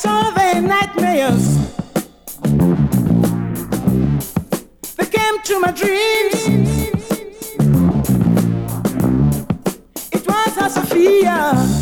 It's all their nightmares. They came to my dreams. It was a Sophia.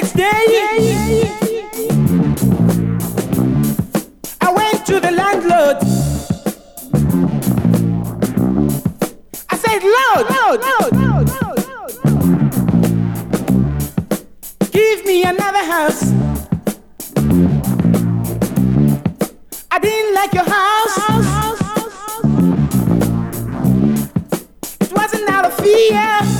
next day. I went to the landlord. I said, Lord, Lord, Lord, Lord, give me another house. I didn't like your house. It wasn't out of fear.